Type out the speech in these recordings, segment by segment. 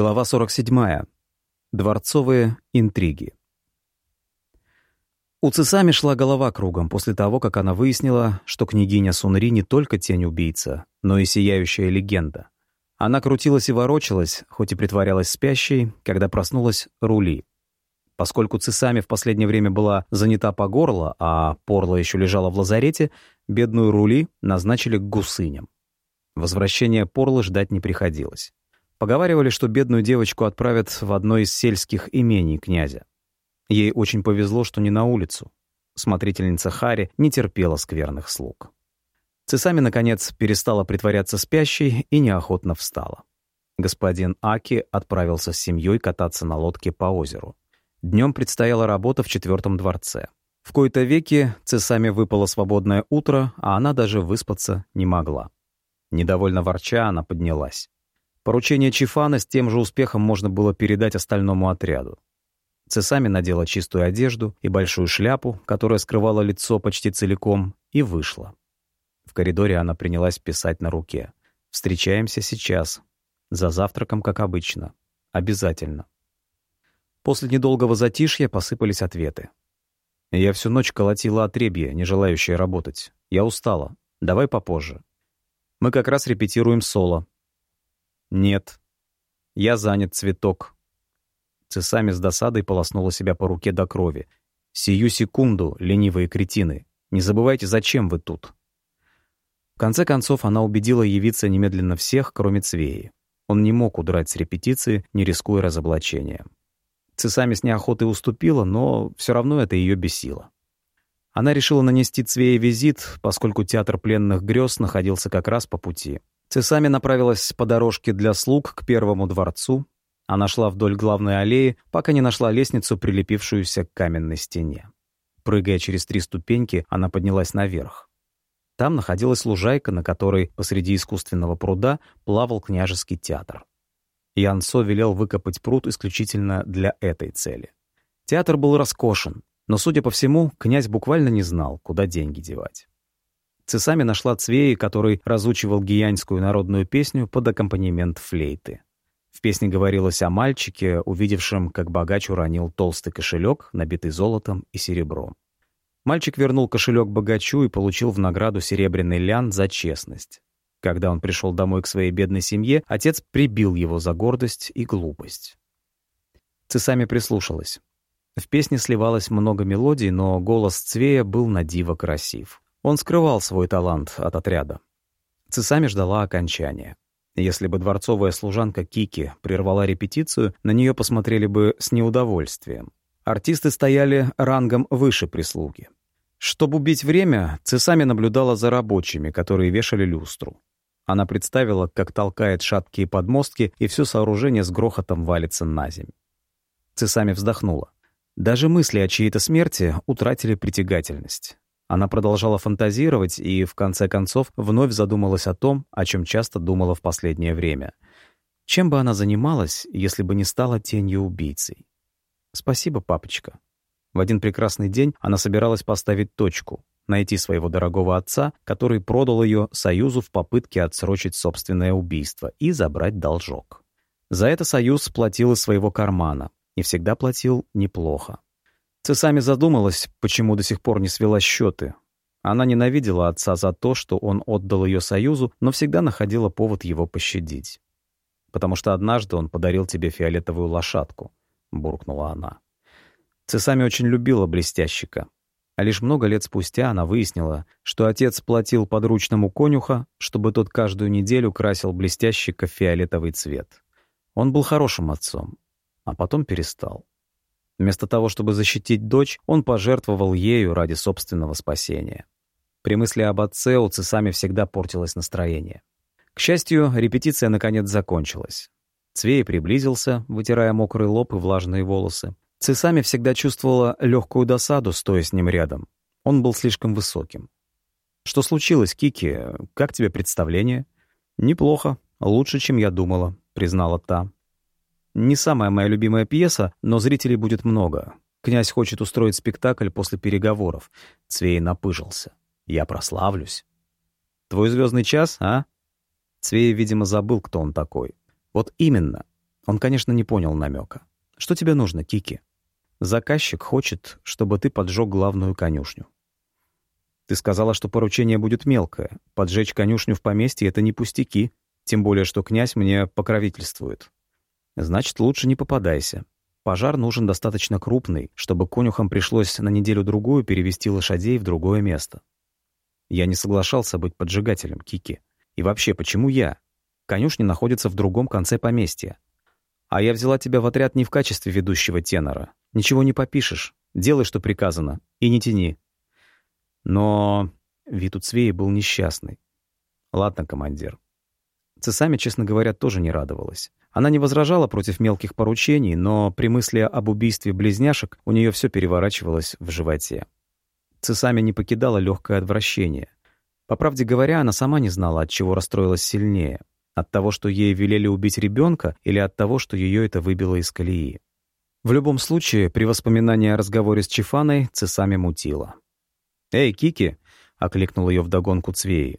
Глава 47. Дворцовые интриги. У Цесами шла голова кругом после того, как она выяснила, что княгиня Сунри не только тень-убийца, но и сияющая легенда. Она крутилась и ворочалась, хоть и притворялась спящей, когда проснулась Рули. Поскольку Цесами в последнее время была занята по горло, а Порла еще лежала в лазарете, бедную Рули назначили к гусыням. Возвращения Порлы ждать не приходилось. Поговаривали, что бедную девочку отправят в одно из сельских имений князя. Ей очень повезло, что не на улицу. Смотрительница Хари не терпела скверных слуг. Цесами, наконец, перестала притворяться спящей и неохотно встала. Господин Аки отправился с семьей кататься на лодке по озеру. Днем предстояла работа в четвертом дворце. В кои-то веки Цесами выпало свободное утро, а она даже выспаться не могла. Недовольно ворча, она поднялась. Поручение Чифана с тем же успехом можно было передать остальному отряду. Цесами надела чистую одежду и большую шляпу, которая скрывала лицо почти целиком, и вышла. В коридоре она принялась писать на руке. «Встречаемся сейчас. За завтраком, как обычно. Обязательно». После недолгого затишья посыпались ответы. «Я всю ночь колотила отребье, не желающее работать. Я устала. Давай попозже. Мы как раз репетируем соло. «Нет. Я занят, цветок». Цесами с досадой полоснула себя по руке до крови. «Сию секунду, ленивые кретины. Не забывайте, зачем вы тут». В конце концов, она убедила явиться немедленно всех, кроме Цвеи. Он не мог удрать с репетиции, не рискуя разоблачением. Цесами с неохотой уступила, но все равно это ее бесило. Она решила нанести Цвее визит, поскольку театр пленных грез находился как раз по пути. Цесами направилась по дорожке для слуг к первому дворцу. Она шла вдоль главной аллеи, пока не нашла лестницу, прилепившуюся к каменной стене. Прыгая через три ступеньки, она поднялась наверх. Там находилась лужайка, на которой посреди искусственного пруда плавал княжеский театр. Янсо велел выкопать пруд исключительно для этой цели. Театр был роскошен, но, судя по всему, князь буквально не знал, куда деньги девать. Цесами нашла Цвеи, который разучивал гиянскую народную песню под аккомпанемент флейты. В песне говорилось о мальчике, увидевшем, как богач уронил толстый кошелек, набитый золотом и серебром. Мальчик вернул кошелек богачу и получил в награду серебряный лян за честность. Когда он пришел домой к своей бедной семье, отец прибил его за гордость и глупость. Цесами прислушалась. В песне сливалось много мелодий, но голос Цвея был на диво красив. Он скрывал свой талант от отряда. Цесами ждала окончания. Если бы дворцовая служанка Кики прервала репетицию, на нее посмотрели бы с неудовольствием. Артисты стояли рангом выше прислуги. Чтобы убить время, Цесами наблюдала за рабочими, которые вешали люстру. Она представила, как толкает шаткие подмостки, и все сооружение с грохотом валится на земь. Цесами вздохнула. Даже мысли о чьей-то смерти утратили притягательность. Она продолжала фантазировать и, в конце концов, вновь задумалась о том, о чем часто думала в последнее время. Чем бы она занималась, если бы не стала тенью-убийцей? Спасибо, папочка. В один прекрасный день она собиралась поставить точку, найти своего дорогого отца, который продал ее Союзу в попытке отсрочить собственное убийство и забрать должок. За это Союз платил из своего кармана, и всегда платил неплохо. Цесами задумалась, почему до сих пор не свела счеты. Она ненавидела отца за то, что он отдал ее Союзу, но всегда находила повод его пощадить. «Потому что однажды он подарил тебе фиолетовую лошадку», — буркнула она. Цесами очень любила блестящика. А лишь много лет спустя она выяснила, что отец платил подручному конюха, чтобы тот каждую неделю красил блестящика в фиолетовый цвет. Он был хорошим отцом, а потом перестал. Вместо того, чтобы защитить дочь, он пожертвовал ею ради собственного спасения. При мысли об отце у Цесами всегда портилось настроение. К счастью, репетиция наконец закончилась. Цвей приблизился, вытирая мокрый лоб и влажные волосы. Цесами всегда чувствовала легкую досаду, стоя с ним рядом. Он был слишком высоким. «Что случилось, Кики? Как тебе представление?» «Неплохо. Лучше, чем я думала», — признала та. Не самая моя любимая пьеса, но зрителей будет много. Князь хочет устроить спектакль после переговоров. Цвей напыжился. Я прославлюсь. Твой звездный час, а? Цвей, видимо, забыл, кто он такой. Вот именно. Он, конечно, не понял намека. «Что тебе нужно, Кики?» «Заказчик хочет, чтобы ты поджег главную конюшню». «Ты сказала, что поручение будет мелкое. Поджечь конюшню в поместье — это не пустяки, тем более, что князь мне покровительствует. Значит, лучше не попадайся. Пожар нужен достаточно крупный, чтобы конюхам пришлось на неделю-другую перевести лошадей в другое место. Я не соглашался быть поджигателем, Кики. И вообще, почему я? Конюшни находятся в другом конце поместья. А я взяла тебя в отряд не в качестве ведущего тенора. Ничего не попишешь. Делай, что приказано. И не тяни. Но вид у Цвеи был несчастный. Ладно, командир. Цесами, честно говоря, тоже не радовалась. Она не возражала против мелких поручений, но при мысли об убийстве близняшек у нее все переворачивалось в животе. Цесами не покидало легкое отвращение. По правде говоря, она сама не знала, от чего расстроилась сильнее. От того, что ей велели убить ребенка, или от того, что ее это выбило из колеи. В любом случае, при воспоминании о разговоре с Чифаной Цесами мутила. «Эй, Кики!» — окликнул ее вдогонку Цвеи.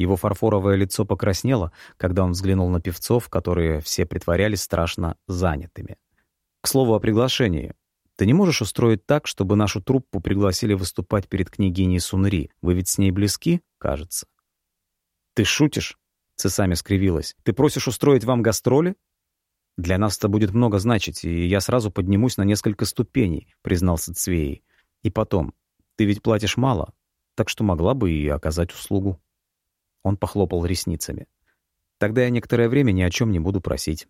Его фарфоровое лицо покраснело, когда он взглянул на певцов, которые все притворялись страшно занятыми. «К слову о приглашении. Ты не можешь устроить так, чтобы нашу труппу пригласили выступать перед княгиней Сунри? Вы ведь с ней близки, кажется». «Ты шутишь?» — Цесами скривилась. «Ты просишь устроить вам гастроли?» «Для нас это будет много значить, и я сразу поднимусь на несколько ступеней», — признался Цвей. «И потом, ты ведь платишь мало, так что могла бы и оказать услугу». Он похлопал ресницами. «Тогда я некоторое время ни о чем не буду просить».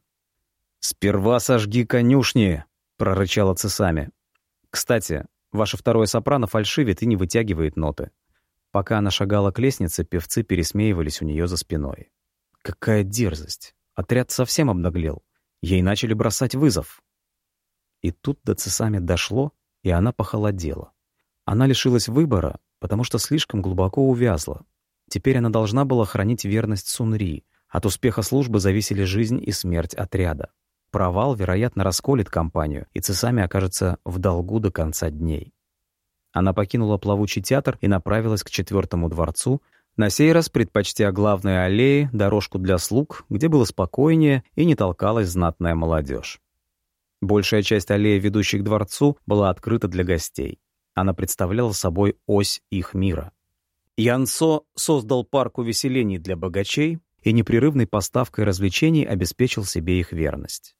«Сперва сожги конюшни!» прорычала Цесами. «Кстати, ваше второе сопрано фальшивит и не вытягивает ноты». Пока она шагала к лестнице, певцы пересмеивались у нее за спиной. Какая дерзость! Отряд совсем обнаглел. Ей начали бросать вызов. И тут до Цесами дошло, и она похолодела. Она лишилась выбора, потому что слишком глубоко увязла. Теперь она должна была хранить верность Сунри. От успеха службы зависели жизнь и смерть отряда. Провал, вероятно, расколет компанию, и Цесами окажется в долгу до конца дней. Она покинула плавучий театр и направилась к четвертому дворцу, на сей раз предпочтя главной аллеи дорожку для слуг, где было спокойнее и не толкалась знатная молодежь. Большая часть аллеи, ведущей к дворцу, была открыта для гостей. Она представляла собой ось их мира. Янсо создал парк увеселений для богачей и непрерывной поставкой развлечений обеспечил себе их верность.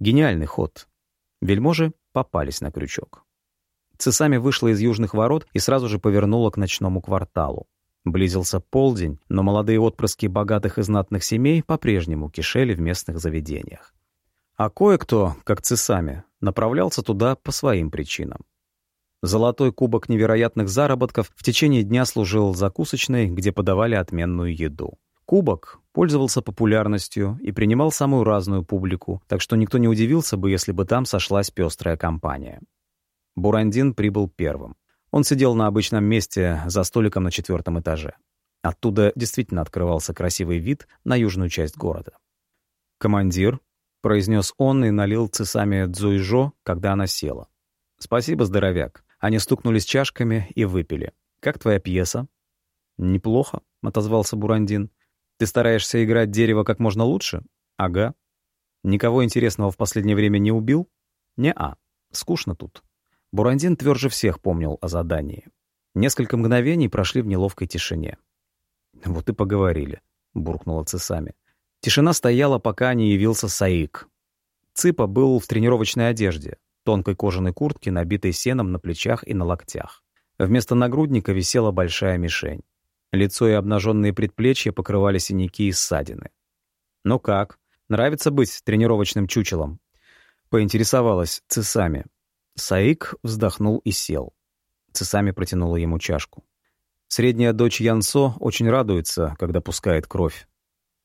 Гениальный ход. Вельможи попались на крючок. Цесами вышла из южных ворот и сразу же повернула к ночному кварталу. Близился полдень, но молодые отпрыски богатых и знатных семей по-прежнему кишели в местных заведениях. А кое-кто, как Цесами, направлялся туда по своим причинам. Золотой кубок невероятных заработков в течение дня служил закусочной, где подавали отменную еду. Кубок пользовался популярностью и принимал самую разную публику, так что никто не удивился бы, если бы там сошлась пестрая компания. Бурандин прибыл первым. Он сидел на обычном месте за столиком на четвертом этаже. Оттуда действительно открывался красивый вид на южную часть города. «Командир», — произнес он и налил цесами дзуйжо, когда она села. «Спасибо, здоровяк». Они стукнулись чашками и выпили. «Как твоя пьеса?» «Неплохо», — отозвался Бурандин. Ты стараешься играть дерево как можно лучше? Ага. Никого интересного в последнее время не убил? Не-а. Скучно тут. Бурандин тверже всех помнил о задании. Несколько мгновений прошли в неловкой тишине. «Вот и поговорили», — буркнула Цесами. Тишина стояла, пока не явился Саик. Цыпа был в тренировочной одежде, тонкой кожаной куртке, набитой сеном на плечах и на локтях. Вместо нагрудника висела большая мишень. Лицо и обнаженные предплечья покрывали синяки и ссадины. «Ну как? Нравится быть тренировочным чучелом?» Поинтересовалась Цесами. Саик вздохнул и сел. Цесами протянула ему чашку. Средняя дочь Янсо очень радуется, когда пускает кровь.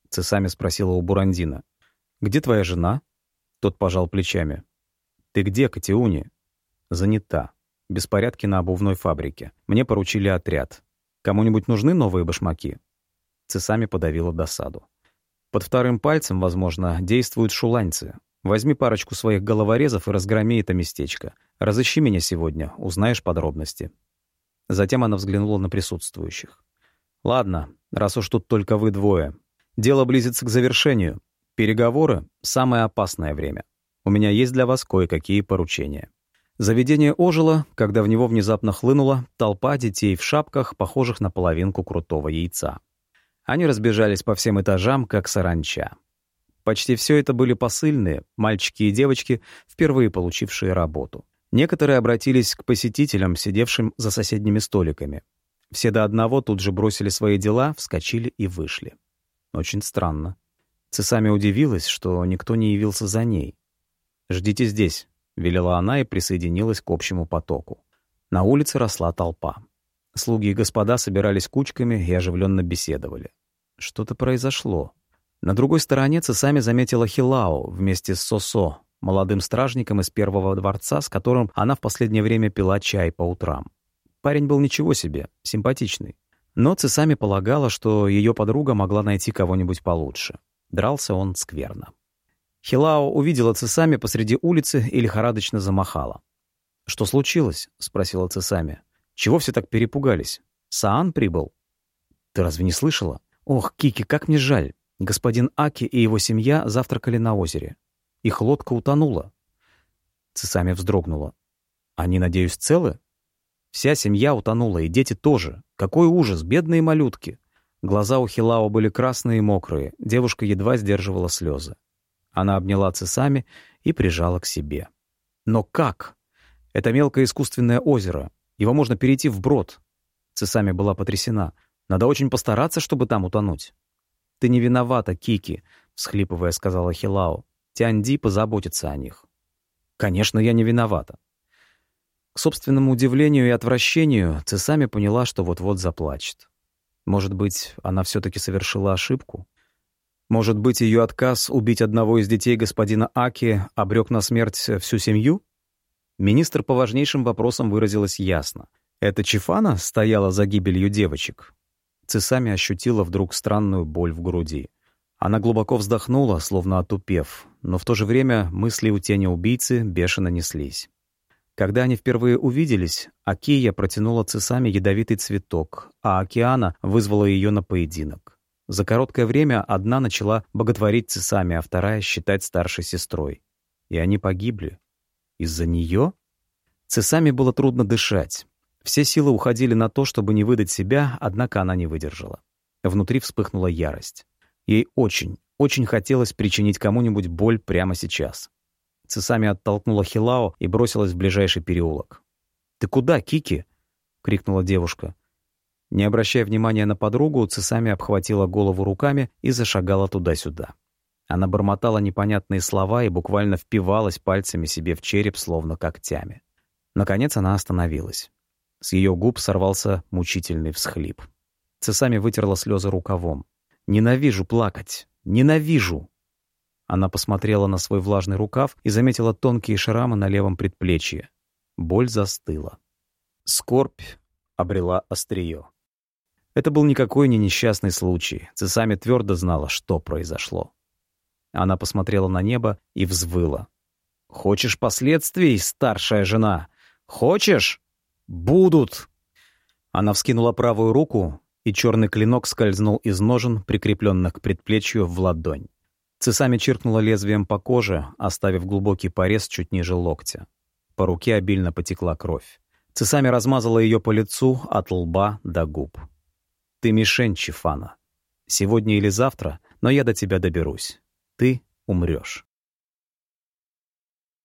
Цесами спросила у Бурандина. «Где твоя жена?» Тот пожал плечами. «Ты где, Катиуни?» «Занята. Беспорядки на обувной фабрике. Мне поручили отряд. Кому-нибудь нужны новые башмаки?» Цесами подавила досаду. Под вторым пальцем, возможно, действуют шуланьцы. Возьми парочку своих головорезов и разгроми это местечко. Разыщи меня сегодня, узнаешь подробности. Затем она взглянула на присутствующих. «Ладно, раз уж тут только вы двое. Дело близится к завершению. Переговоры — самое опасное время. У меня есть для вас кое-какие поручения. Заведение ожило, когда в него внезапно хлынула толпа детей в шапках, похожих на половинку крутого яйца. Они разбежались по всем этажам, как саранча. Почти все это были посыльные, мальчики и девочки, впервые получившие работу. Некоторые обратились к посетителям, сидевшим за соседними столиками. Все до одного тут же бросили свои дела, вскочили и вышли. Очень странно. Цесами удивилась, что никто не явился за ней. «Ждите здесь», — велела она и присоединилась к общему потоку. На улице росла толпа. Слуги и господа собирались кучками и оживленно беседовали. Что-то произошло. На другой стороне Цесами заметила Хилао вместе с Сосо, молодым стражником из первого дворца, с которым она в последнее время пила чай по утрам. Парень был ничего себе, симпатичный. Но Цесами полагала, что ее подруга могла найти кого-нибудь получше. Дрался он скверно. Хилао увидела Цесами посреди улицы и лихорадочно замахала. «Что случилось?» — спросила Цесами. «Чего все так перепугались? Саан прибыл?» «Ты разве не слышала? Ох, Кики, как мне жаль. Господин Аки и его семья завтракали на озере. Их лодка утонула». Цесами вздрогнула. «Они, надеюсь, целы?» Вся семья утонула, и дети тоже. Какой ужас, бедные малютки. Глаза у Хилао были красные и мокрые. Девушка едва сдерживала слезы. Она обняла Цесами и прижала к себе. Но как? Это мелкое искусственное озеро. Его можно перейти вброд. Цесами была потрясена. Надо очень постараться, чтобы там утонуть. «Ты не виновата, Кики», — всхлипывая, сказала Хилао. «Тяньди позаботится о них». «Конечно, я не виновата. К собственному удивлению и отвращению Цесами поняла, что вот-вот заплачет. Может быть, она все-таки совершила ошибку? Может быть, ее отказ убить одного из детей господина Аки обрек на смерть всю семью? Министр по важнейшим вопросам выразилась ясно. Это Чифана стояла за гибелью девочек? Цесами ощутила вдруг странную боль в груди. Она глубоко вздохнула, словно отупев, но в то же время мысли у тени убийцы бешено неслись. Когда они впервые увиделись, Акия протянула цесами ядовитый цветок, а Океана вызвала ее на поединок. За короткое время одна начала боготворить цесами, а вторая — считать старшей сестрой. И они погибли. Из-за нее? Цесами было трудно дышать. Все силы уходили на то, чтобы не выдать себя, однако она не выдержала. Внутри вспыхнула ярость. Ей очень, очень хотелось причинить кому-нибудь боль прямо сейчас. Цесами оттолкнула Хилао и бросилась в ближайший переулок. «Ты куда, Кики?» — крикнула девушка. Не обращая внимания на подругу, Цесами обхватила голову руками и зашагала туда-сюда. Она бормотала непонятные слова и буквально впивалась пальцами себе в череп, словно когтями. Наконец она остановилась. С ее губ сорвался мучительный всхлип. Цесами вытерла слезы рукавом. «Ненавижу плакать! Ненавижу!» Она посмотрела на свой влажный рукав и заметила тонкие шрамы на левом предплечье. Боль застыла. Скорбь обрела острие. Это был никакой не несчастный случай. Цесами твердо знала, что произошло. Она посмотрела на небо и взвыла. «Хочешь последствий, старшая жена? Хочешь? Будут!» Она вскинула правую руку, и черный клинок скользнул из ножен, прикрепленных к предплечью, в ладонь. Цесами чиркнула лезвием по коже, оставив глубокий порез чуть ниже локтя. По руке обильно потекла кровь. Цесами размазала ее по лицу от лба до губ. «Ты мишень, Чифана. Сегодня или завтра, но я до тебя доберусь. Ты умрешь.